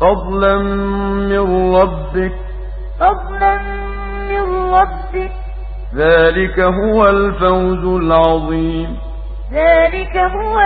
فضلا من ربك. فضلا من ربك. ذلك هو الفوز العظيم. ذلك هو